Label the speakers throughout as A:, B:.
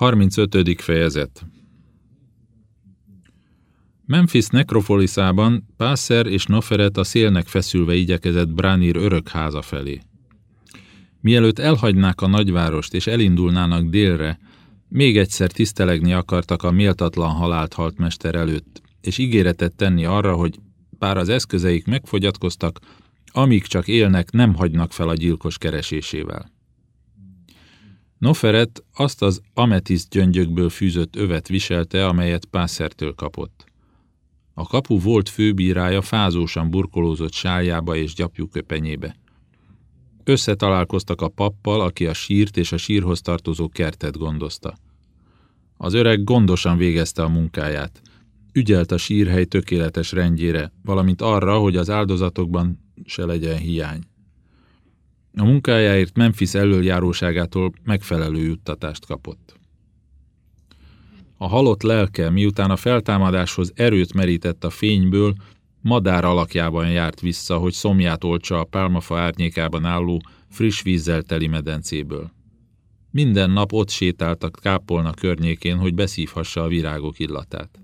A: 35. fejezet Memphis nekropoliszában Pászer és Noferet a szélnek feszülve igyekezett Bránir örök háza felé. Mielőtt elhagynák a nagyvárost és elindulnának délre, még egyszer tisztelegni akartak a méltatlan halált halt mester előtt, és ígéretet tenni arra, hogy bár az eszközeik megfogyatkoztak, amíg csak élnek, nem hagynak fel a gyilkos keresésével. Noferet azt az ametiszt gyöngyökből fűzött övet viselte, amelyet Pászertől kapott. A kapu volt főbírája fázósan burkolózott sájába és gyapjúköpenyébe. Összetalálkoztak a pappal, aki a sírt és a sírhoz tartozó kertet gondozta. Az öreg gondosan végezte a munkáját. Ügyelt a sírhely tökéletes rendjére, valamint arra, hogy az áldozatokban se legyen hiány. A munkájáért Memphis elöljáróságától megfelelő juttatást kapott. A halott lelke, miután a feltámadáshoz erőt merített a fényből, madár alakjában járt vissza, hogy szomját oltsa a pálmafa árnyékában álló, friss vízzel teli medencéből. Minden nap ott sétáltak kápolna környékén, hogy beszívhassa a virágok illatát.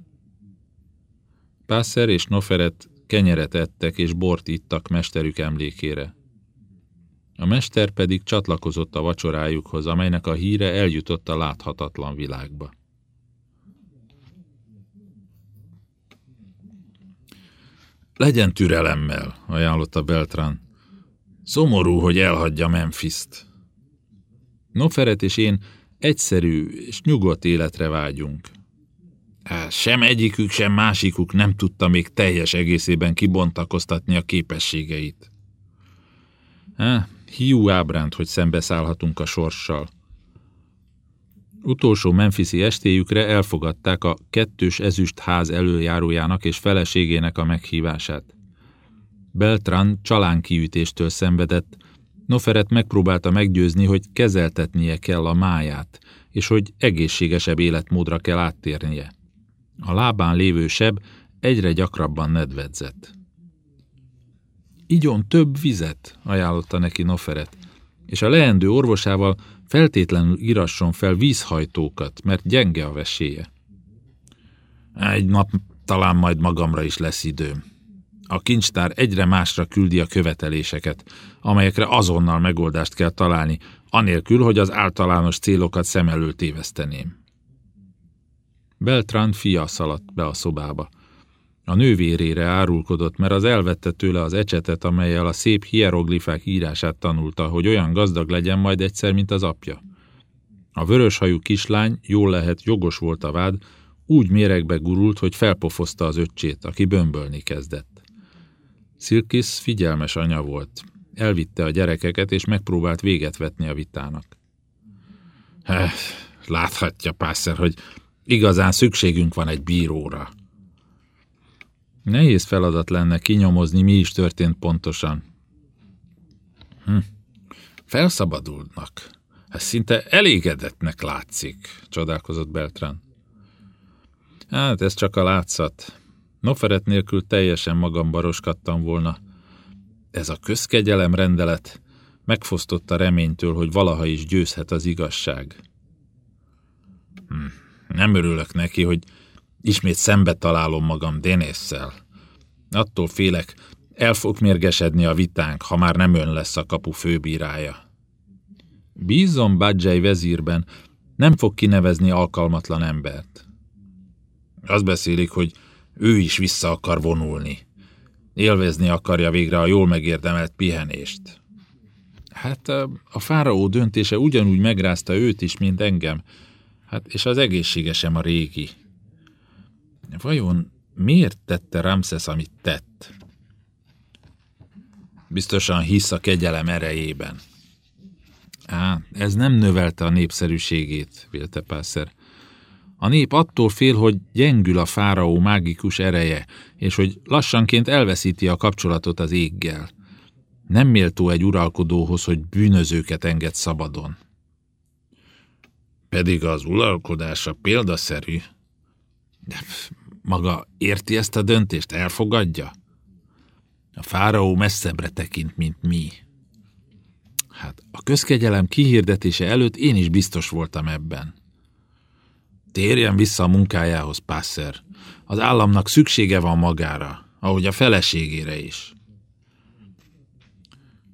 A: Pászer és Noferet kenyeret ettek és bort ittak mesterük emlékére. A mester pedig csatlakozott a vacsorájukhoz, amelynek a híre eljutott a láthatatlan világba. Legyen türelemmel, ajánlotta Beltran. Szomorú, hogy elhagyja Memphis-t. Noferet és én egyszerű és nyugodt életre vágyunk. Sem egyikük, sem másikuk nem tudta még teljes egészében kibontakoztatni a képességeit. Há, hiú ábránt, hogy szembeszállhatunk a sorssal. Utolsó Memphisi estéjükre elfogadták a kettős ezüst ház előjárójának és feleségének a meghívását. Beltran csalánkiütéstől szenvedett, Noferet megpróbálta meggyőzni, hogy kezeltetnie kell a máját, és hogy egészségesebb életmódra kell áttérnie. A lábán lévő seb egyre gyakrabban nedvedzett. Igyon több vizet, ajánlotta neki Noferet, és a leendő orvosával feltétlenül irasson fel vízhajtókat, mert gyenge a veséje. Egy nap talán majd magamra is lesz időm. A kincstár egyre másra küldi a követeléseket, amelyekre azonnal megoldást kell találni, anélkül, hogy az általános célokat szem elől téveszteném. Beltran fia szaladt be a szobába. A nővérére árulkodott, mert az elvette tőle az ecsetet, amelyel a szép hieroglifák írását tanulta, hogy olyan gazdag legyen majd egyszer, mint az apja. A vöröshajú kislány, jól lehet, jogos volt a vád, úgy méregbe gurult, hogy felpofozta az öccsét, aki bömbölni kezdett. Szilkis figyelmes anya volt. Elvitte a gyerekeket, és megpróbált véget vetni a vitának. Heh, láthatja, Pászer, hogy igazán szükségünk van egy bíróra. Nehéz feladat lenne kinyomozni, mi is történt pontosan. Hm. Felszabadulnak. Ez szinte elégedettnek látszik, csodálkozott Beltran. Hát ez csak a látszat. Noferet nélkül teljesen magam baroskattam volna. Ez a közkegyelem rendelet megfosztotta reménytől, hogy valaha is győzhet az igazság. Hm. Nem örülök neki, hogy Ismét szembe találom magam Dénésszel. Attól félek, el fog mérgesedni a vitánk, ha már nem ön lesz a kapu főbírája. Bízom Badzsely vezírben, nem fog kinevezni alkalmatlan embert. Azt beszélik, hogy ő is vissza akar vonulni. Élvezni akarja végre a jól megérdemelt pihenést. Hát a fáraó döntése ugyanúgy megrázta őt is, mint engem. Hát és az egészségesem a régi. Vajon miért tette Ramses, amit tett? Biztosan hisz a kegyelem erejében. Á, ez nem növelte a népszerűségét, vélte Pászer. A nép attól fél, hogy gyengül a fáraó mágikus ereje, és hogy lassanként elveszíti a kapcsolatot az éggel. Nem méltó egy uralkodóhoz, hogy bűnözőket enged szabadon. Pedig az uralkodása példaszerű, de maga érti ezt a döntést? Elfogadja? A fáraó messzebbre tekint, mint mi. Hát a közkegyelem kihirdetése előtt én is biztos voltam ebben. Térjen vissza a munkájához, Pászer. Az államnak szüksége van magára, ahogy a feleségére is.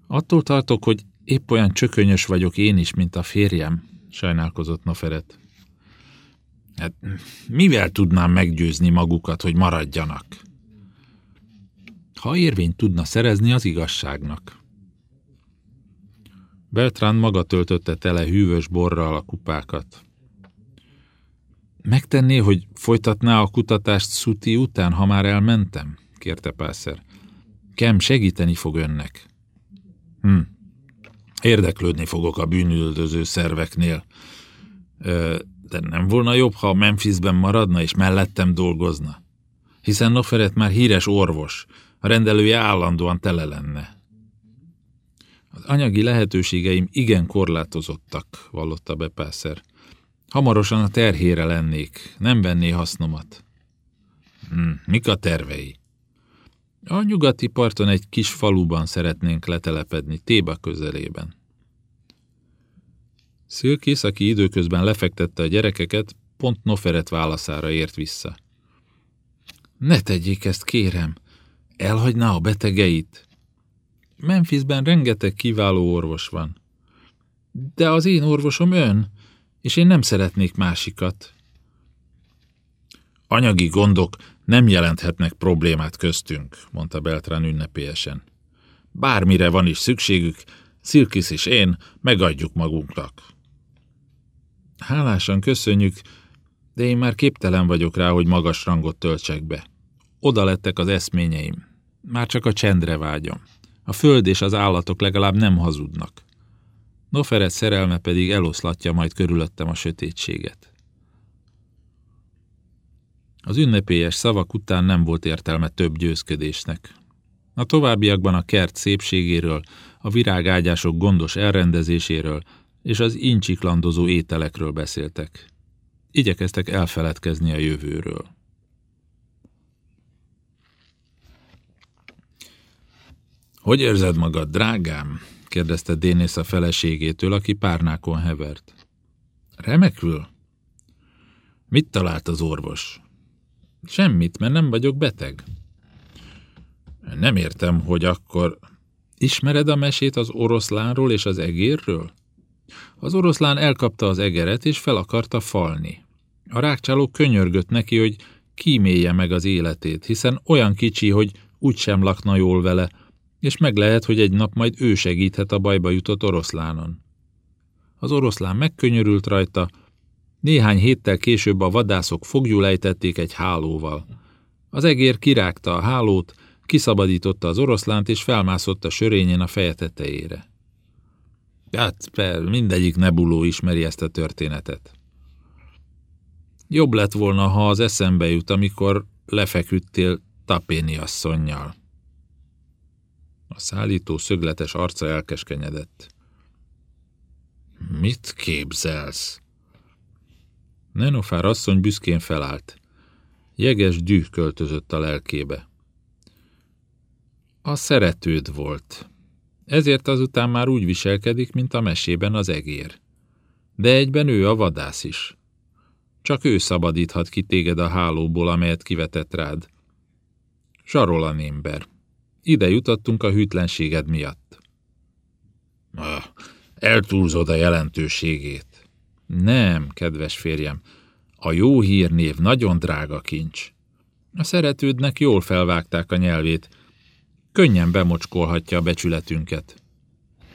A: Attól tartok, hogy épp olyan csökönyös vagyok én is, mint a férjem, sajnálkozott Noferet. Hát, mivel tudnám meggyőzni magukat, hogy maradjanak? Ha érvényt tudna szerezni az igazságnak. Beltrán maga töltötte tele hűvös borral a kupákat. Megtenné, hogy folytatná a kutatást Szuti után, ha már elmentem? kérte Pászer. Kem segíteni fog önnek. Hm. Érdeklődni fogok a bűnüldöző szerveknél. De nem volna jobb, ha Memphisben maradna és mellettem dolgozna? Hiszen Noferet már híres orvos, a rendelője állandóan tele lenne. Az anyagi lehetőségeim igen korlátozottak, vallotta be Pászer. Hamarosan a terhére lennék, nem venné hasznomat. Hm, mik a tervei? A nyugati parton egy kis faluban szeretnénk letelepedni, Téba közelében. Szilkész, aki időközben lefektette a gyerekeket, pont Noferet válaszára ért vissza. Ne tegyék ezt, kérem! Elhagyná a betegeit? Memphisben rengeteg kiváló orvos van. De az én orvosom ön, és én nem szeretnék másikat. Anyagi gondok nem jelenthetnek problémát köztünk, mondta Beltrán ünnepélyesen. Bármire van is szükségük, Szilkisz és én megadjuk magunknak. Hálásan köszönjük, de én már képtelen vagyok rá, hogy magas rangot töltsek be. Oda lettek az eszményeim. Már csak a csendre vágyom. A föld és az állatok legalább nem hazudnak. Noferet szerelme pedig eloszlatja majd körülöttem a sötétséget. Az ünnepélyes szavak után nem volt értelme több győzködésnek. A továbbiakban a kert szépségéről, a virágágyások gondos elrendezéséről és az incsiklandozó ételekről beszéltek. Igyekeztek elfeledkezni a jövőről. Hogy érzed magad, drágám? kérdezte Dénész a feleségétől, aki párnákon hevert. Remekül. Mit talált az orvos? Semmit, mert nem vagyok beteg. Nem értem, hogy akkor... Ismered a mesét az oroszlánról és az egérről? Az oroszlán elkapta az egeret, és fel akarta falni. A rákcsáló könyörgött neki, hogy kímélje meg az életét, hiszen olyan kicsi, hogy úgysem lakna jól vele, és meg lehet, hogy egy nap majd ő segíthet a bajba jutott oroszlánon. Az oroszlán megkönyörült rajta, néhány héttel később a vadászok fogjulejtették egy hálóval. Az egér kirágta a hálót, kiszabadította az oroszlánt, és felmászott a sörényén a feje tetejére. Hát, per, mindegyik nebuló ismeri ezt a történetet. Jobb lett volna, ha az eszembe jut, amikor lefeküdtél Tapéni asszonynal. A szállító szögletes arca elkeskenyedett. Mit képzelsz? Nenofár asszony büszkén felállt. Jeges düh költözött a lelkébe. A szeretőd volt. Ezért azután már úgy viselkedik, mint a mesében az egér. De egyben ő a vadász is. Csak ő szabadíthat ki téged a hálóból, amelyet kivetett rád. Zsarolan ember. Ide jutottunk a hűtlenséged miatt. Ah, eltúlzod a jelentőségét. Nem, kedves férjem, a jó hírnév nagyon drága kincs. A szeretődnek jól felvágták a nyelvét, könnyen bemocskolhatja a becsületünket.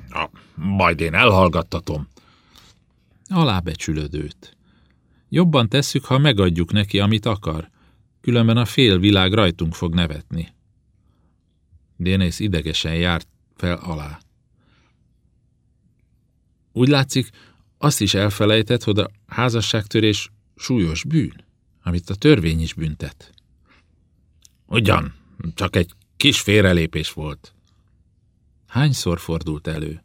A: Na, majd én elhallgattatom. Alábecsülődőt. Jobban tesszük, ha megadjuk neki, amit akar, különben a fél világ rajtunk fog nevetni. Dénész idegesen járt fel alá. Úgy látszik, azt is elfelejtett, hogy a házasságtörés súlyos bűn, amit a törvény is büntet. Ugyan, csak egy kis félrelépés volt. Hányszor fordult elő?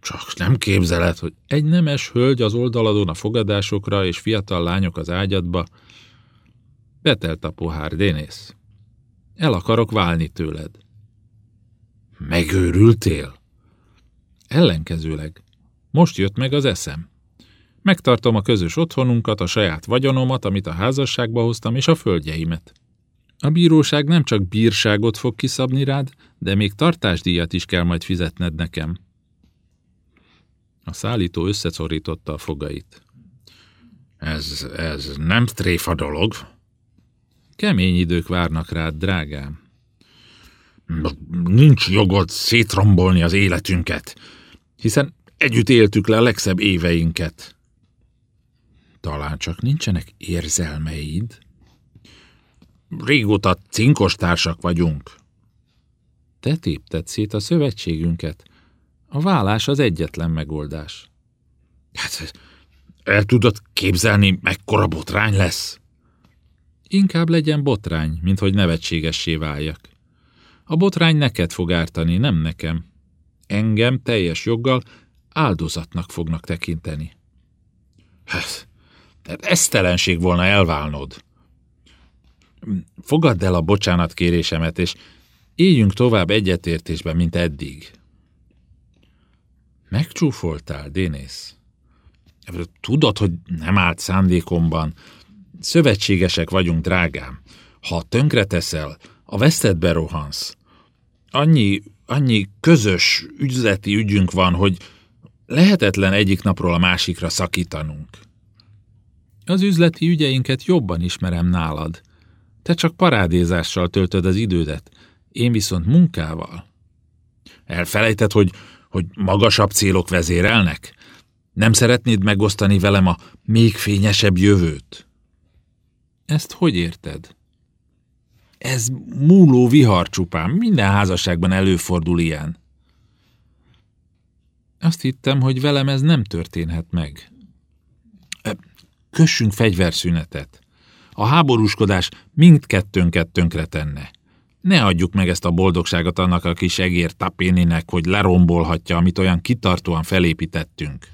A: Csak nem képzeled, hogy egy nemes hölgy az oldaladon a fogadásokra és fiatal lányok az ágyadba. Betelt a pohár, Dénész. El akarok válni tőled. Megőrültél? Ellenkezőleg. Most jött meg az eszem. Megtartom a közös otthonunkat, a saját vagyonomat, amit a házasságba hoztam, és a földjeimet. A bíróság nem csak bírságot fog kiszabni rád, de még tartásdíjat is kell majd fizetned nekem. A szállító összeszorította a fogait.
B: Ez, ez nem tréfa dolog.
A: Kemény idők várnak rád, drágám.
B: Nincs jogod szétrombolni az életünket, hiszen együtt éltük le a legszebb éveinket.
A: Talán csak nincsenek érzelmeid?
B: Régóta cinkos társak vagyunk.
A: Te tépted szét a szövetségünket. A vállás az egyetlen megoldás.
B: Hát, el tudod képzelni, mekkora botrány lesz?
A: Inkább legyen botrány, mint hogy nevetségessé váljak. A botrány neked fog ártani, nem nekem. Engem teljes joggal áldozatnak fognak tekinteni.
B: Hát, esztelenség volna elválnod.
A: Fogadd el a bocsánatkérésemet, és éljünk tovább egyetértésben, mint eddig. Megcsúfoltál, Dénész?
B: Tudod, hogy nem állt szándékomban.
A: Szövetségesek vagyunk, drágám. Ha tönkre teszel, a vesztedbe rohansz. Annyi, annyi közös üzleti ügyünk van, hogy lehetetlen egyik napról a másikra szakítanunk. Az üzleti ügyeinket jobban ismerem nálad. Te csak parádézással töltöd az idődet, én viszont munkával.
B: Elfelejted, hogy, hogy magasabb célok vezérelnek? Nem szeretnéd megosztani velem a még fényesebb jövőt?
A: Ezt hogy érted? Ez múló vihar csupán, minden házasságban előfordul ilyen. Azt hittem, hogy velem ez nem történhet meg. Kössünk fegyverszünetet. A háborúskodás mindkettőnket tönkre tenne. Ne adjuk meg ezt a boldogságot annak a kis egér tapéninek, hogy lerombolhatja, amit olyan kitartóan felépítettünk.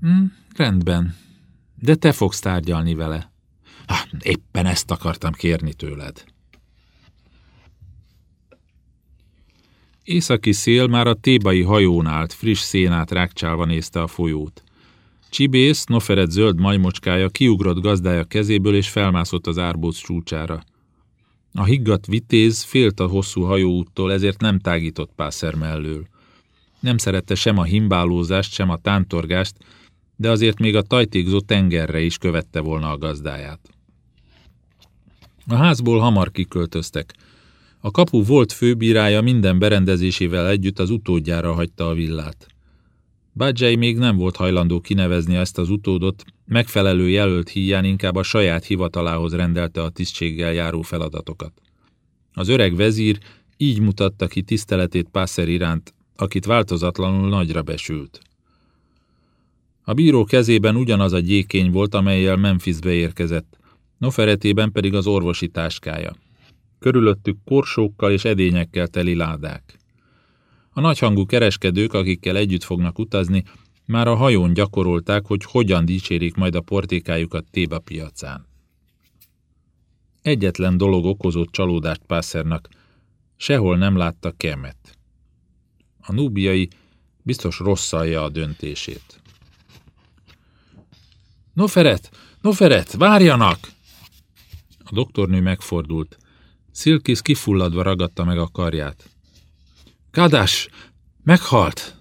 A: Hm, rendben, de te fogsz tárgyalni vele.
B: Ah, éppen ezt akartam kérni tőled.
A: Északi szél már a tébai hajón állt, friss szénát rákcsálva nézte a folyót. Csibész, Noferet zöld majmocskája kiugrott gazdája kezéből és felmászott az árbóc csúcsára. A higgadt vitéz félt a hosszú hajóúttól, ezért nem tágított pászer mellől. Nem szerette sem a himbálózást, sem a tántorgást, de azért még a tajtékzó tengerre is követte volna a gazdáját. A házból hamar kiköltöztek. A kapu volt főbírája minden berendezésével együtt az utódjára hagyta a villát. Badzsely még nem volt hajlandó kinevezni ezt az utódot, megfelelő jelölt híján inkább a saját hivatalához rendelte a tisztséggel járó feladatokat. Az öreg vezír így mutatta ki tiszteletét Pászer iránt, akit változatlanul nagyra besült. A bíró kezében ugyanaz a gyékény volt, amelyel Memphisbe érkezett, Noferetében pedig az orvosi táskája. Körülöttük korsókkal és edényekkel teli ládák. A nagyhangú kereskedők, akikkel együtt fognak utazni, már a hajón gyakorolták, hogy hogyan dicsérik majd a portékájukat Téba piacán. Egyetlen dolog okozott csalódást Pászernak, sehol nem látta Kemet. A núbiai biztos rosszalja a döntését. Noferet! Noferet! Várjanak! A doktornő megfordult. Szilkisz kifulladva ragadta meg a karját. Kádás! Meghalt!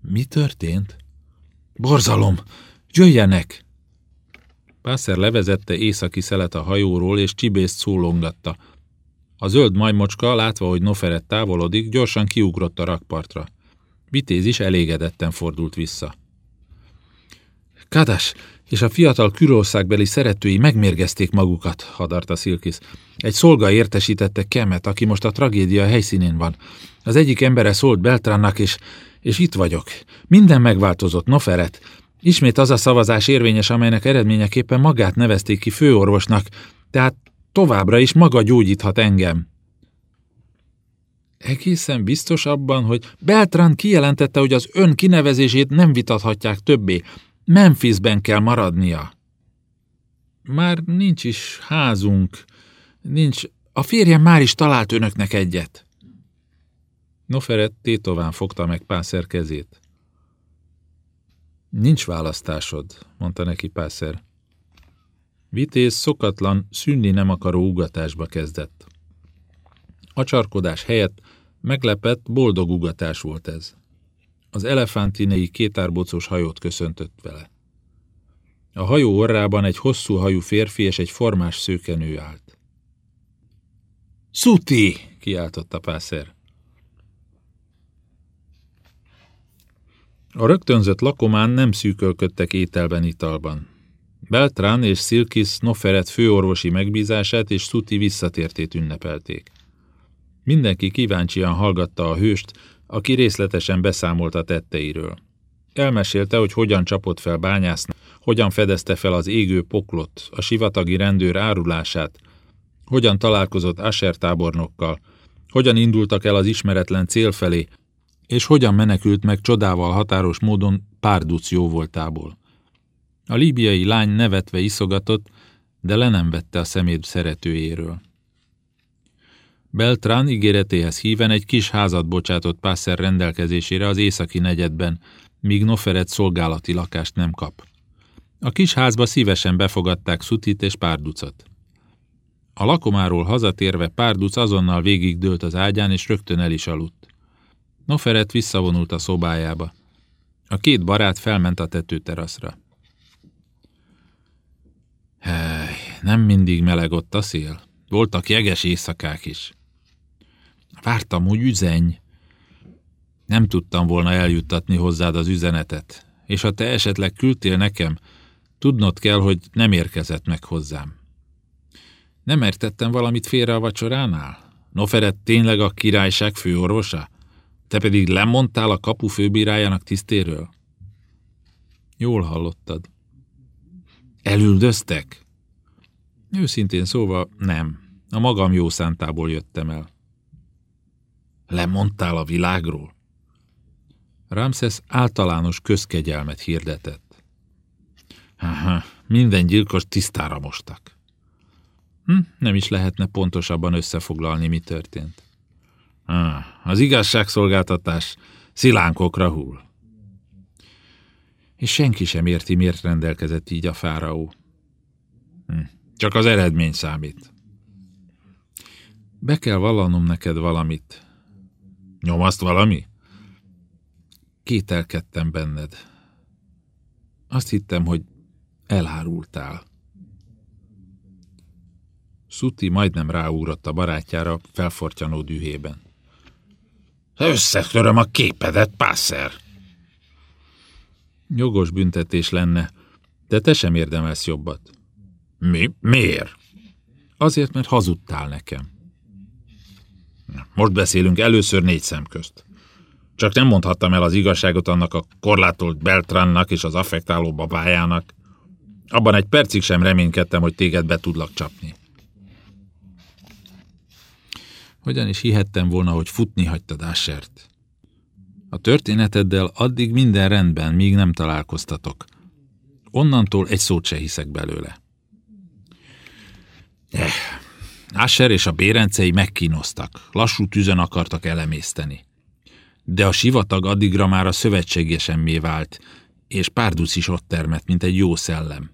A: Mi történt? Borzalom! Jöjjenek! Pászer levezette északi szelet a hajóról, és csibészt szólongatta. A zöld majmocska, látva, hogy Noferet távolodik, gyorsan kiugrott a rakpartra. Vitéz is elégedetten fordult vissza. Kádás, és a fiatal Kürországbeli szeretői megmérgezték magukat, hadarta Szilkisz. Egy szolga értesítette Kemet, aki most a tragédia helyszínén van. Az egyik embere szólt Beltránnak, és, és itt vagyok. Minden megváltozott, Noferet. Ismét az a szavazás érvényes, amelynek eredményeképpen magát nevezték ki főorvosnak, tehát továbbra is maga gyógyíthat engem. Egészen biztos abban, hogy Beltrán kijelentette, hogy az ön kinevezését nem vitathatják többé, Memphisben kell maradnia. Már nincs is házunk, nincs... A férjem már is talált önöknek egyet. Noferet tétován fogta meg Pászer kezét. Nincs választásod, mondta neki Pászer. Vitéz szokatlan, szűnni nem akaró ugatásba kezdett. A csarkodás helyett meglepett, boldog ugatás volt ez. Az elefántinei kétárbocos hajót köszöntött vele. A hajó orrában egy hosszú hajú férfi és egy formás szőkenő állt. Szuti! kiáltotta Pászer. A rögtönzött lakomán nem szűkölködtek ételben, italban. Beltrán és Silkis Noferet főorvosi megbízását és Szuti visszatértét ünnepelték. Mindenki kíváncsian hallgatta a hőst, aki részletesen beszámolt a tetteiről. Elmesélte, hogy hogyan csapott fel bányásznak, hogyan fedezte fel az égő poklot, a sivatagi rendőr árulását, hogyan találkozott Asher tábornokkal, hogyan indultak el az ismeretlen cél felé, és hogyan menekült meg csodával határos módon Párduc jóvoltából. A líbiai lány nevetve iszogatott, de le nem vette a szemét szeretőjéről. Beltrán ígéretéhez híven egy kis házat bocsátott Pászer rendelkezésére az északi negyedben, míg Noferet szolgálati lakást nem kap. A kis házba szívesen befogadták Szutit és Párducot. A lakomáról hazatérve Párduc azonnal végig dőlt az ágyán, és rögtön el is aludt. Noferet visszavonult a szobájába. A két barát felment a tetőteraszra. Hely, nem mindig meleg ott a szél. Voltak jeges éjszakák is. Vártam, hogy üzeny. Nem tudtam volna eljuttatni hozzád az üzenetet, és ha te esetleg küldtél nekem, tudnod kell, hogy nem érkezett meg hozzám. Nem értettem valamit félre a vacsoránál? Noferet tényleg a királyság főorvosa? Te pedig lemondtál a kapu főbírájának tisztéről? Jól hallottad. Elüldöztek? Őszintén szóval nem. A magam jó szántából jöttem el. Lemondtál a világról? Ramses általános közkegyelmet hirdetett. Aha, minden gyilkos tisztára mostak. Hm, nem is lehetne pontosabban összefoglalni, mi történt. Ah, az igazságszolgáltatás szilánkokra hull. És senki sem érti, miért rendelkezett így a fáraó. Hm, csak az eredmény számít. Be kell vallanom neked valamit. Nyomaszt valami? Kételkedtem benned. Azt hittem, hogy elhárultál. Szuti majdnem ráugrott a barátjára felfortyanó dühében. Összetöröm a képedet, pászer! Jogos büntetés lenne, de te sem érdemelsz jobbat. Mi? Miért? Azért, mert hazudtál nekem. Most beszélünk először négy szem közt. Csak nem mondhattam el az igazságot annak a korlátolt Beltrannak és az affektáló babájának. Abban egy percig sem reménykedtem, hogy téged be tudlak csapni. Hogyan is hihettem volna, hogy futni hagytad Ashert? A történeteddel addig minden rendben, míg nem találkoztatok. Onnantól egy szót se hiszek belőle. Eh, Asher és a bérencei megkínoztak, lassú tüzön akartak elemészteni. De a sivatag addigra már a szövetségesemmé vált, és párduc is ott termett, mint egy jó szellem.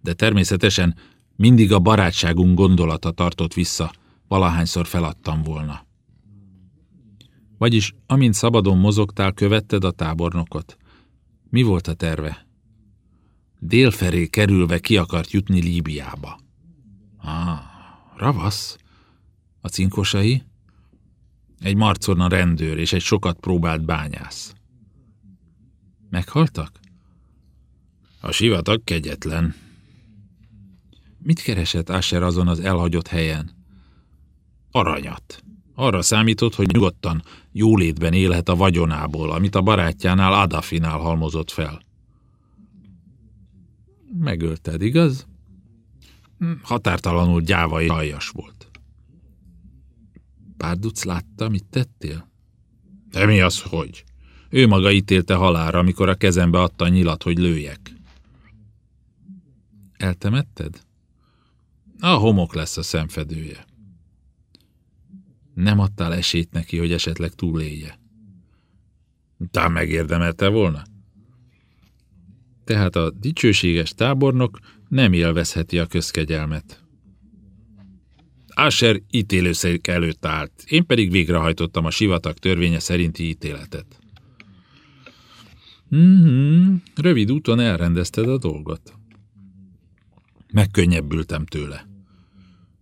A: De természetesen mindig a barátságunk gondolata tartott vissza, valahányszor feladtam volna. Vagyis, amint szabadon mozogtál, követted a tábornokot. Mi volt a terve? Délfelé kerülve ki akart jutni Líbiába. Ah, ravasz? A cinkosai? Egy marcona rendőr és egy sokat próbált bányász. Meghaltak? A sivatag kegyetlen. Mit keresett Asher azon az elhagyott helyen? Aranyat. Arra számított, hogy nyugodtan, jólétben élhet a vagyonából, amit a barátjánál Adafinál halmozott fel. Megölted, igaz? Hm, határtalanul gyávai aljas volt. Párduc látta, mit tettél? De mi az, hogy? Ő maga ítélte halára, amikor a kezembe adta a nyilat, hogy lőjek. Eltemetted? A homok lesz a szemfedője. Nem adtál esélyt neki, hogy esetleg túlélje. Tám megérdemelte volna? Tehát a dicsőséges tábornok nem élvezheti a közkegyelmet. Asher ítélőszék előtt állt, én pedig végrehajtottam a sivatag törvénye szerinti ítéletet. Mm-hmm, rövid úton elrendezted a dolgot. Megkönnyebbültem tőle.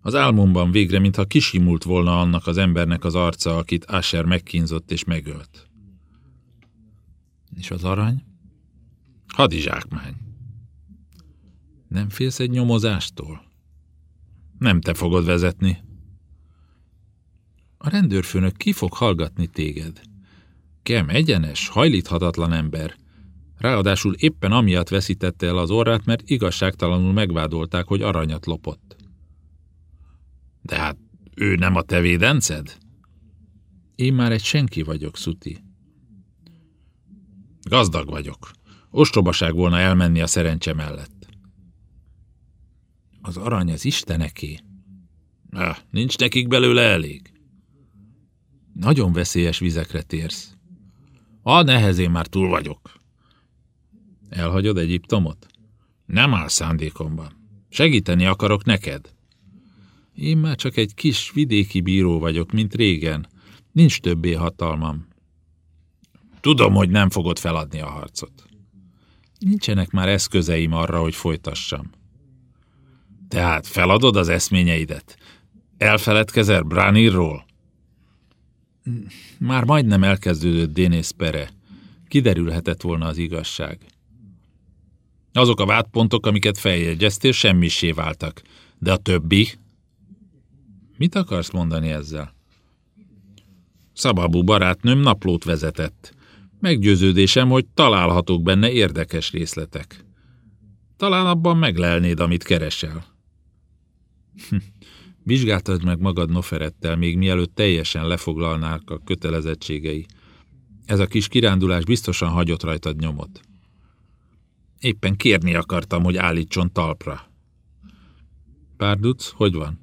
A: Az álmomban végre, mintha kisimult volna annak az embernek az arca, akit Asher megkínzott és megölt. És az arany? Hadizsákmány. Nem félsz egy nyomozástól? Nem te fogod vezetni. A rendőrfőnök ki fog hallgatni téged? Kem egyenes, hajlíthatatlan ember. Ráadásul éppen amiatt veszítette el az orrát, mert igazságtalanul megvádolták, hogy aranyat lopott. De hát ő nem a te védenced? Én már egy senki vagyok, Szuti. Gazdag vagyok. Ostobaság volna elmenni a szerencse mellett. Az arany az isteneké. Ah, nincs nekik belőle elég. Nagyon veszélyes vizekre térsz. A nehezén már túl vagyok. Elhagyod Egyiptomot? Nem áll szándékomban. Segíteni akarok neked. Én már csak egy kis vidéki bíró vagyok, mint régen. Nincs többé hatalmam. Tudom, hogy nem fogod feladni a harcot. Nincsenek már eszközeim arra, hogy folytassam. Tehát feladod az eszményeidet? Elfeledkezel Branirról? Már majdnem elkezdődött Dénész pere. Kiderülhetett volna az igazság. Azok a vádpontok, amiket feljegyeztél, semmisé váltak. De a többi? Mit akarsz mondani ezzel? Szababú barátnőm naplót vezetett. Meggyőződésem, hogy találhatók benne érdekes részletek. Talán abban meglelnéd, amit keresel. Vizsgáltad meg magad Noferettel, még mielőtt teljesen lefoglalnák a kötelezettségei. Ez a kis kirándulás biztosan hagyott rajtad nyomot. Éppen kérni akartam, hogy állítson talpra. Párduc, hogy van?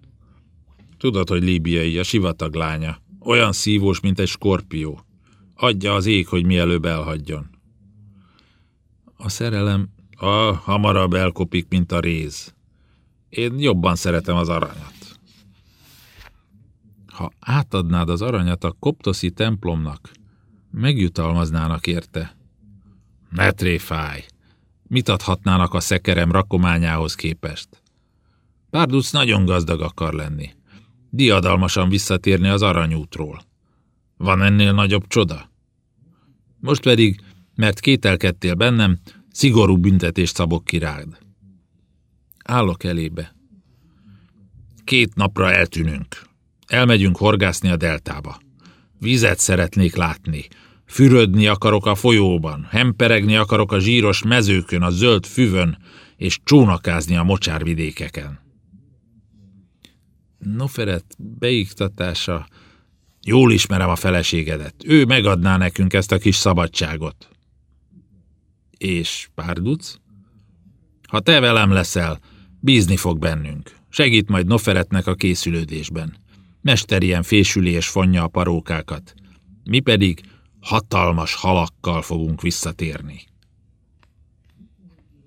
A: Tudod, hogy líbiai, a sivatag lánya. Olyan szívós, mint egy skorpió. Adja az ég, hogy mielőbb elhagyjon. A szerelem a hamarabb elkopik, mint a réz. Én jobban szeretem az aranyat. Ha átadnád az aranyat a koptoszi templomnak, megjutalmaznának érte. Ne tréfáj! Mit adhatnának a szekerem rakományához képest? Párduc nagyon gazdag akar lenni. Diadalmasan visszatérni az aranyútról. Van ennél nagyobb csoda? Most pedig, mert kételkedtél bennem, szigorú büntetést szabok ki rád. Állok elébe. Két napra eltűnünk. Elmegyünk horgászni a deltába. Vizet szeretnék látni. Fürödni akarok a folyóban, hemperegni akarok a zsíros mezőkön, a zöld füvön, és csónakázni a mocsárvidékeken. Noferet beiktatása... Jól ismerem a feleségedet. Ő megadná nekünk ezt a kis szabadságot. És Párduc? Ha te velem leszel, bízni fog bennünk. Segít majd Noferetnek a készülődésben. Mesterien fésüli és fonja a parókákat. Mi pedig hatalmas halakkal fogunk visszatérni.